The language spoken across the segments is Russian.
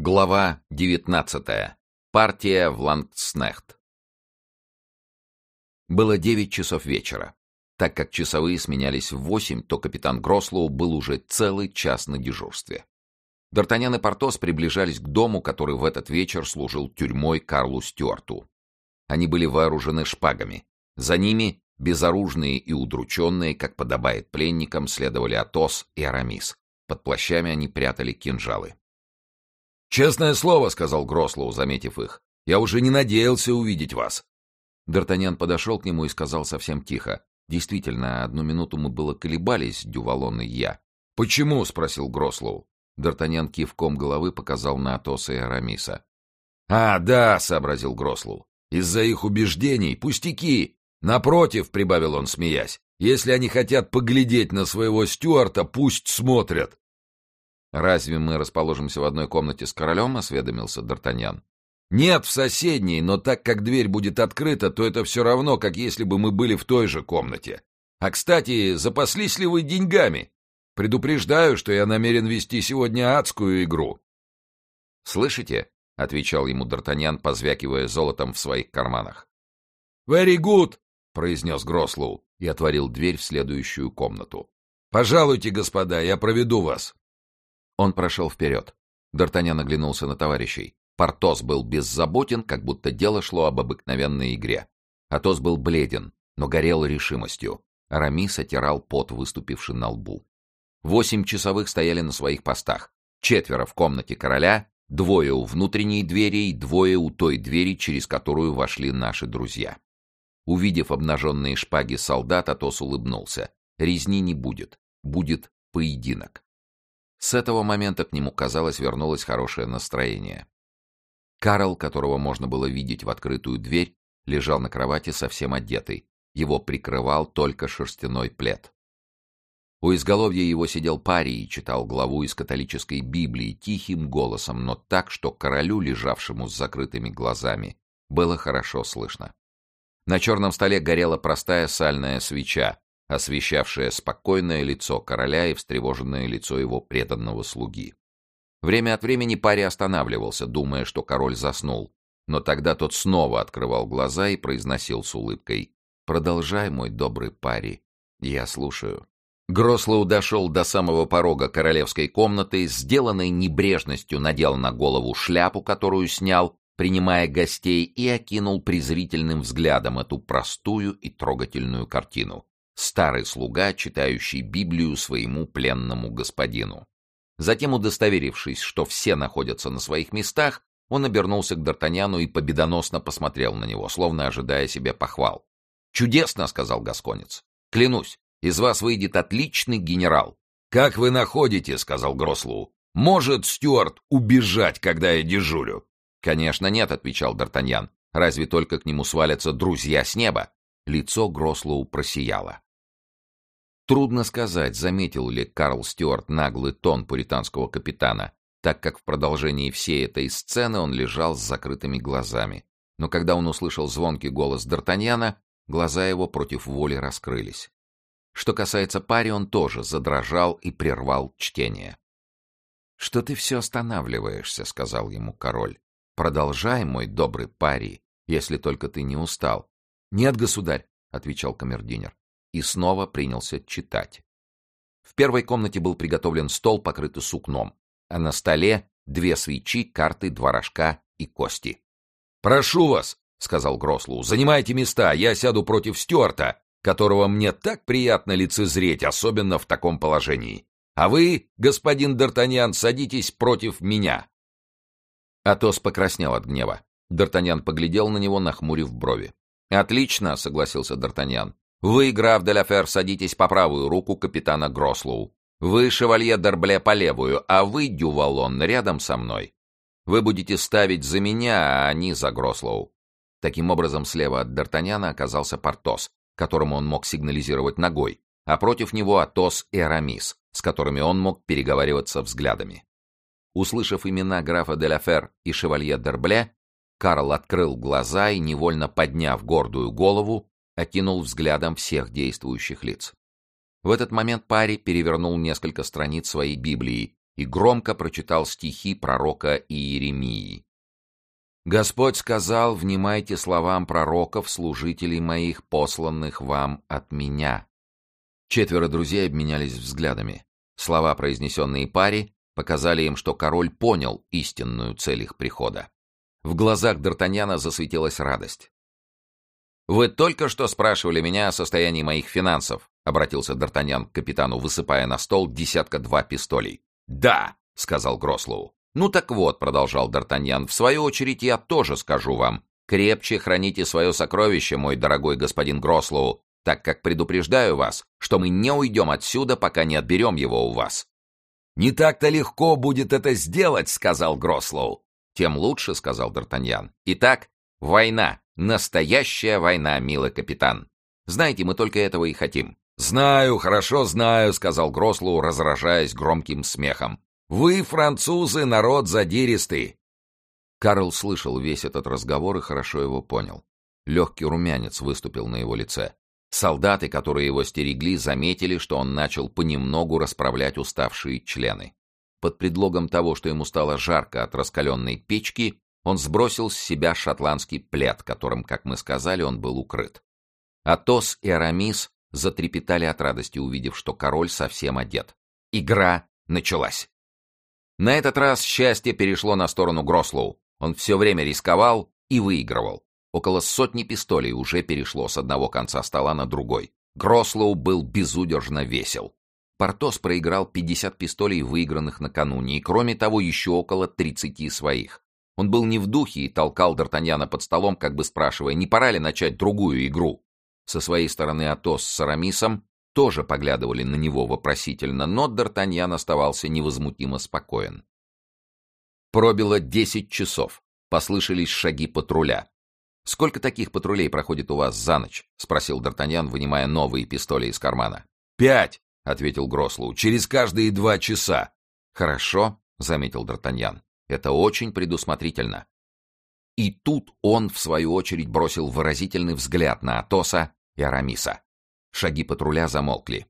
Глава 19. Партия в Лангснехт. Было девять часов вечера. Так как часовые сменялись в восемь, то капитан Грослоу был уже целый час на дежурстве. Д'Артаньян и Портос приближались к дому, который в этот вечер служил тюрьмой Карлу Стюарту. Они были вооружены шпагами. За ними, безоружные и удрученные, как подобает пленникам, следовали Атос и Арамис. Под плащами они прятали кинжалы. «Честное слово», — сказал Грослоу, заметив их, — «я уже не надеялся увидеть вас». Д'Артаньян подошел к нему и сказал совсем тихо. Действительно, одну минуту мы было колебались, Дювалон и я. «Почему?» — спросил Грослоу. Д'Артаньян кивком головы показал на Атоса и Арамиса. «А, да», — сообразил Грослоу, — «из-за их убеждений, пустяки. Напротив», — прибавил он, смеясь, — «если они хотят поглядеть на своего Стюарта, пусть смотрят». «Разве мы расположимся в одной комнате с королем?» — осведомился Д'Артаньян. «Нет, в соседней, но так как дверь будет открыта, то это все равно, как если бы мы были в той же комнате. А, кстати, запаслись ли вы деньгами? Предупреждаю, что я намерен вести сегодня адскую игру». «Слышите?» — отвечал ему Д'Артаньян, позвякивая золотом в своих карманах. «Very good!» — произнес Грослоу и отворил дверь в следующую комнату. «Пожалуйте, господа, я проведу вас». Он прошел вперед. Д'Артаньян оглянулся на товарищей. Портос был беззаботен, как будто дело шло об обыкновенной игре. Атос был бледен, но горел решимостью. Арамис отирал пот, выступивший на лбу. Восемь часовых стояли на своих постах. Четверо в комнате короля, двое у внутренней двери и двое у той двери, через которую вошли наши друзья. Увидев обнаженные шпаги солдат, Атос улыбнулся. Резни не будет. Будет поединок. С этого момента к нему, казалось, вернулось хорошее настроение. Карл, которого можно было видеть в открытую дверь, лежал на кровати совсем одетый. Его прикрывал только шерстяной плед. У изголовья его сидел парий и читал главу из католической Библии тихим голосом, но так, что королю, лежавшему с закрытыми глазами, было хорошо слышно. На черном столе горела простая сальная свеча, освещавшая спокойное лицо короля и встревоженное лицо его преданного слуги. Время от времени пари останавливался, думая, что король заснул, но тогда тот снова открывал глаза и произносил с улыбкой «Продолжай, мой добрый пари, я слушаю». Грослоу дошел до самого порога королевской комнаты, сделанной небрежностью надел на голову шляпу, которую снял, принимая гостей, и окинул презрительным взглядом эту простую и трогательную картину старый слуга, читающий Библию своему пленному господину. Затем, удостоверившись, что все находятся на своих местах, он обернулся к Д'Артаньяну и победоносно посмотрел на него, словно ожидая себе похвал. «Чудесно!» — сказал Гасконец. «Клянусь, из вас выйдет отличный генерал». «Как вы находите?» — сказал Грослоу. «Может Стюарт убежать, когда я дежурю?» «Конечно нет», — отвечал Д'Артаньян. «Разве только к нему свалятся друзья с неба?» Лицо Грослоу просияло. Трудно сказать, заметил ли Карл Стюарт наглый тон пуританского капитана, так как в продолжении всей этой сцены он лежал с закрытыми глазами. Но когда он услышал звонкий голос Д'Артаньяна, глаза его против воли раскрылись. Что касается пари, он тоже задрожал и прервал чтение. «Что ты все останавливаешься?» — сказал ему король. «Продолжай, мой добрый пари, если только ты не устал». «Нет, государь», — отвечал камердинер и снова принялся читать. В первой комнате был приготовлен стол, покрытый сукном, а на столе две свечи, карты, два рожка и кости. «Прошу вас», — сказал Грослу, — «занимайте места, я сяду против Стюарта, которого мне так приятно лицезреть, особенно в таком положении. А вы, господин Д'Артаньян, садитесь против меня». Атос покраснел от гнева. Д'Артаньян поглядел на него, нахмурив брови. «Отлично», — согласился Д'Артаньян. Вы, граф де Ла садитесь по правую руку капитана Грослоу. Вы, шевалье Д'Арбле, по левую, а вы, Дювалон, рядом со мной. Вы будете ставить за меня, а они за Грослоу. Таким образом, слева от Д'Артаньяна оказался Портос, которому он мог сигнализировать ногой, а против него Атос и Арамис, с которыми он мог переговариваться взглядами. Услышав имена графа де Ла и шевалье Д'Арбле, Карл открыл глаза и, невольно подняв гордую голову, окинул взглядом всех действующих лиц. В этот момент Пари перевернул несколько страниц своей Библии и громко прочитал стихи пророка Иеремии. «Господь сказал, внимайте словам пророков, служителей моих, посланных вам от меня». Четверо друзей обменялись взглядами. Слова, произнесенные паре, показали им, что король понял истинную цель их прихода. В глазах Д'Артаньяна засветилась радость. «Вы только что спрашивали меня о состоянии моих финансов», — обратился Д'Артаньян к капитану, высыпая на стол десятка-два пистолей. «Да», — сказал Грослоу. «Ну так вот», — продолжал Д'Артаньян, — «в свою очередь я тоже скажу вам. Крепче храните свое сокровище, мой дорогой господин Грослоу, так как предупреждаю вас, что мы не уйдем отсюда, пока не отберем его у вас». «Не так-то легко будет это сделать», — сказал Грослоу. «Тем лучше», — сказал Д'Артаньян. «Итак, война, настоящая война, милый капитан. Знаете, мы только этого и хотим. «Знаю, хорошо знаю», — сказал Грослоу, разражаясь громким смехом. «Вы, французы, народ задиристый». Карл слышал весь этот разговор и хорошо его понял. Легкий румянец выступил на его лице. Солдаты, которые его стерегли, заметили, что он начал понемногу расправлять уставшие члены. Под предлогом того, что ему стало жарко от раскаленной печки, он сбросил с себя шотландский плед, которым, как мы сказали, он был укрыт. Атос и Арамис затрепетали от радости, увидев, что король совсем одет. Игра началась. На этот раз счастье перешло на сторону Грослоу. Он все время рисковал и выигрывал. Около сотни пистолей уже перешло с одного конца стола на другой. Грослоу был безудержно весел. Портос проиграл 50 пистолей, выигранных накануне, и кроме того еще около 30 своих. Он был не в духе и толкал Д'Артаньяна под столом, как бы спрашивая, не пора ли начать другую игру. Со своей стороны Атос с Арамисом тоже поглядывали на него вопросительно, но Д'Артаньян оставался невозмутимо спокоен. Пробило десять часов. Послышались шаги патруля. «Сколько таких патрулей проходит у вас за ночь?» — спросил Д'Артаньян, вынимая новые пистоли из кармана. «Пять!» — ответил Грослоу. «Через каждые два часа». «Хорошо», — заметил Д'Артаньян. «Это очень предусмотрительно. И тут он, в свою очередь, бросил выразительный взгляд на Атоса и Арамиса. Шаги патруля замолкли.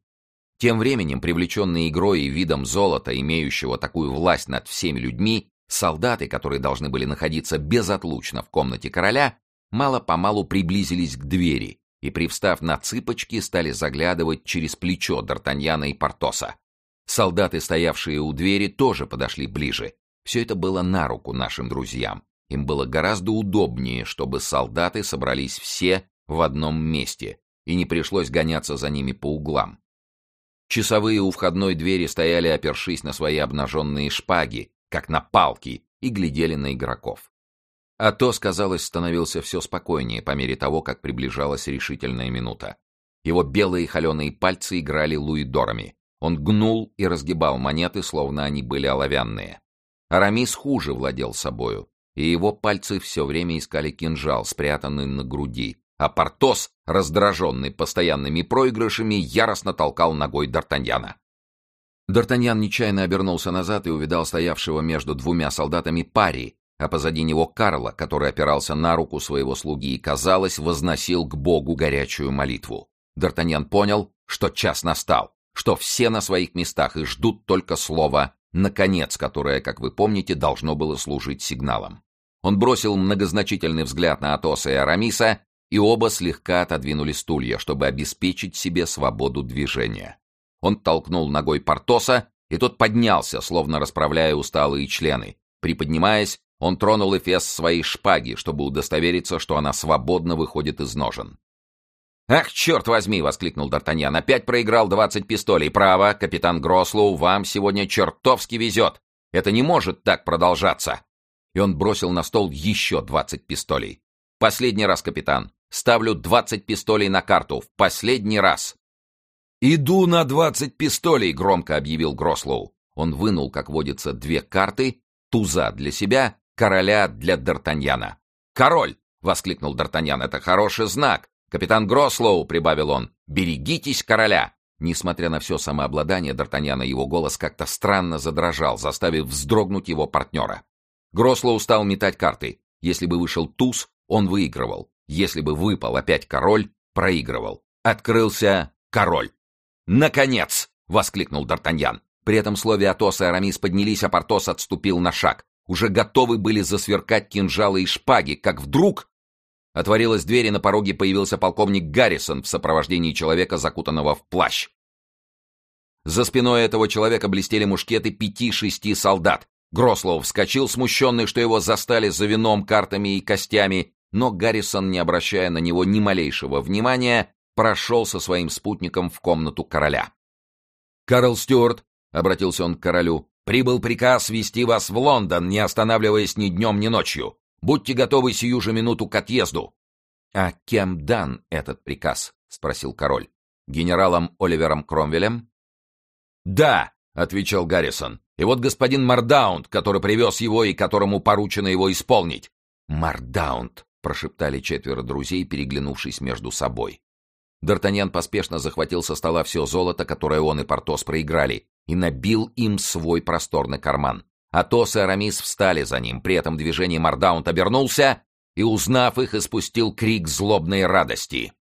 Тем временем, привлеченные игрой и видом золота, имеющего такую власть над всеми людьми, солдаты, которые должны были находиться безотлучно в комнате короля, мало-помалу приблизились к двери и, привстав на цыпочки, стали заглядывать через плечо Д'Артаньяна и Портоса. Солдаты, стоявшие у двери, тоже подошли ближе. Все это было на руку нашим друзьям. Им было гораздо удобнее, чтобы солдаты собрались все в одном месте, и не пришлось гоняться за ними по углам. Часовые у входной двери стояли, опершись на свои обнаженные шпаги, как на палки, и глядели на игроков. Атос, казалось, становился все спокойнее по мере того, как приближалась решительная минута. Его белые холеные пальцы играли луидорами. Он гнул и разгибал монеты, словно они были оловянные. Арамис хуже владел собою и его пальцы все время искали кинжал, спрятанный на груди, а Портос, раздраженный постоянными проигрышами, яростно толкал ногой Д'Артаньяна. Д'Артаньян нечаянно обернулся назад и увидал стоявшего между двумя солдатами пари, а позади него Карла, который опирался на руку своего слуги и, казалось, возносил к Богу горячую молитву. Д'Артаньян понял, что час настал, что все на своих местах и ждут только слова «наконец», которое, как вы помните, должно было служить сигналом. Он бросил многозначительный взгляд на Атоса и Арамиса, и оба слегка отодвинули стулья, чтобы обеспечить себе свободу движения. Он толкнул ногой Портоса, и тот поднялся, словно расправляя усталые члены. Приподнимаясь, он тронул Эфес своей шпаги, чтобы удостовериться, что она свободно выходит из ножен. «Ах, черт возьми!» — воскликнул Д'Артаньян. «Опять проиграл двадцать пистолей. Право, капитан Грослоу, вам сегодня чертовски везет. Это не может так продолжаться!» и он бросил на стол еще двадцать пистолей. «Последний раз, капитан. Ставлю двадцать пистолей на карту. В последний раз!» «Иду на двадцать пистолей!» — громко объявил Грослоу. Он вынул, как водится, две карты, туза для себя, короля для Д'Артаньяна. «Король!» — воскликнул Д'Артаньян. «Это хороший знак! Капитан Грослоу!» — прибавил он. «Берегитесь короля!» Несмотря на все самообладание Д'Артаньяна, его голос как-то странно задрожал, заставив вздрогнуть его партнера. Грослоу стал метать карты. Если бы вышел туз, он выигрывал. Если бы выпал опять король, проигрывал. Открылся король. «Наконец!» — воскликнул Д'Артаньян. При этом слове Атос и Арамис поднялись, а Портос отступил на шаг. Уже готовы были засверкать кинжалы и шпаги, как вдруг... Отворилась дверь, и на пороге появился полковник Гаррисон в сопровождении человека, закутанного в плащ. За спиной этого человека блестели мушкеты пяти-шести солдат. Грослоу вскочил, смущенный, что его застали за вином, картами и костями, но Гаррисон, не обращая на него ни малейшего внимания, прошел со своим спутником в комнату короля. «Карл Стюарт», — обратился он к королю, — «прибыл приказ вести вас в Лондон, не останавливаясь ни днем, ни ночью. Будьте готовы сию же минуту к отъезду». «А кем дан этот приказ?» — спросил король. «Генералом Оливером Кромвелем?» «Да», — отвечал Гаррисон. «И вот господин Мардаунд, который привез его и которому поручено его исполнить». «Мардаунд», прошептали четверо друзей, переглянувшись между собой. Д'Артаньян поспешно захватил со стола все золото, которое он и Портос проиграли, и набил им свой просторный карман. Атос и Арамис встали за ним, при этом движении Мардаунт обернулся и, узнав их, испустил крик злобной радости.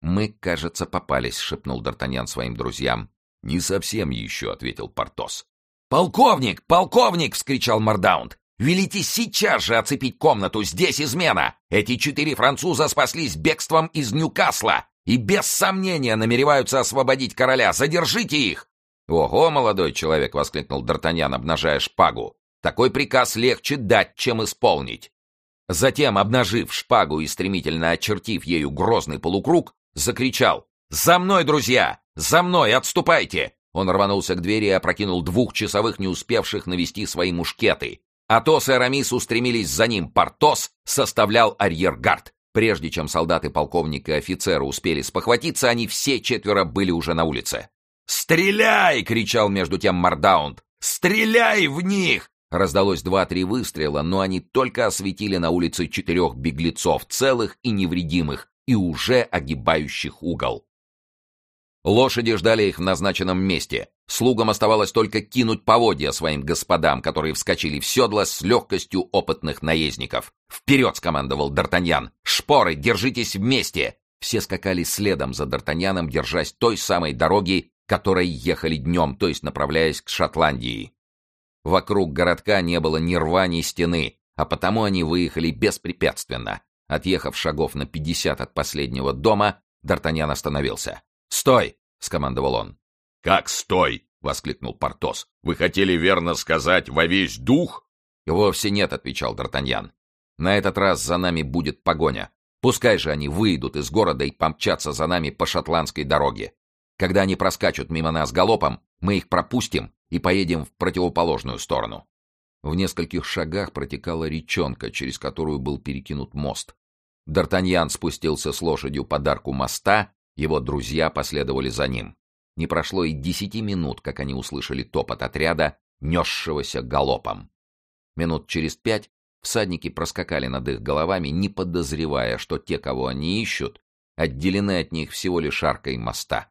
«Мы, кажется, попались», — шепнул Д'Артаньян своим друзьям. «Не совсем еще», — ответил Портос. «Полковник! Полковник!» — вскричал Мардаунд. Велите сейчас же оцепить комнату, здесь измена! Эти четыре француза спаслись бегством из Ньюкасла и без сомнения намереваются освободить короля. Задержите их!» «Ого, молодой человек!» — воскликнул Д'Артаньян, обнажая шпагу. «Такой приказ легче дать, чем исполнить!» Затем, обнажив шпагу и стремительно очертив ею грозный полукруг, закричал «За мной, друзья! За мной! Отступайте!» Он рванулся к двери и опрокинул двух часовых, не успевших навести свои мушкеты. Атос и Арамис устремились за ним. Портос составлял арьергард. Прежде чем солдаты полковника и офицера успели спохватиться, они все четверо были уже на улице. «Стреляй!» — кричал между тем Мардаунд. «Стреляй в них!» Раздалось два-три выстрела, но они только осветили на улице четырех беглецов, целых и невредимых, и уже огибающих угол. Лошади ждали их в назначенном месте. Слугам оставалось только кинуть поводья своим господам, которые вскочили в седло с легкостью опытных наездников. «Вперед!» — скомандовал Д'Артаньян. «Шпоры, держитесь вместе!» Все скакали следом за Д'Артаньяном, держась той самой дороги, которой ехали днем, то есть направляясь к Шотландии. Вокруг городка не было ни рва, ни стены, а потому они выехали беспрепятственно. Отъехав шагов на пятьдесят от последнего дома, Д'Артаньян остановился. «Стой!» — скомандовал он. «Как стой?» — воскликнул Портос. «Вы хотели верно сказать во весь дух?» «Вовсе нет», — отвечал Д'Артаньян. «На этот раз за нами будет погоня. Пускай же они выйдут из города и помчатся за нами по шотландской дороге. Когда они проскачут мимо нас галопом, мы их пропустим и поедем в противоположную сторону». В нескольких шагах протекала речонка, через которую был перекинут мост. Д'Артаньян спустился с лошадью под арку моста его друзья последовали за ним. Не прошло и десяти минут, как они услышали топот отряда, несшегося галопом. Минут через пять всадники проскакали над их головами, не подозревая, что те, кого они ищут, отделены от них всего лишь аркой моста.